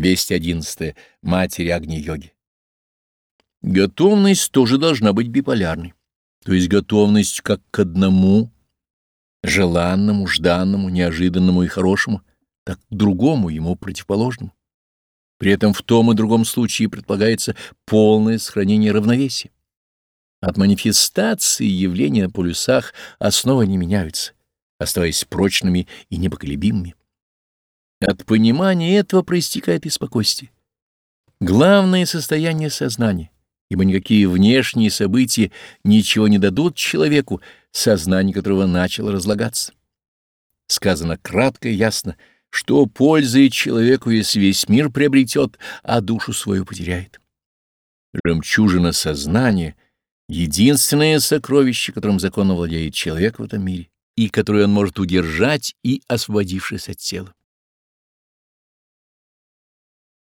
211. Матери Агни-йоги. Готовность тоже должна быть биполярной, то есть готовность как к одному, желанному, жданному, неожиданному и хорошему, так к другому, ему противоположному. При этом в том и другом случае предполагается полное сохранение равновесия. От манифестации явления на полюсах основы не меняются, оставаясь прочными и непоколебимыми. От понимания этого проистекает и спокойствие. Главное состояние сознания, ибо никакие внешние события ничего не дадут человеку, сознание которого начало разлагаться. Сказано кратко и ясно, что пользует человеку, если весь мир приобретет, а душу свою потеряет. Жемчужина сознания — единственное сокровище, которым законно владеет человек в этом мире, и которое он может удержать и освободившись от тела.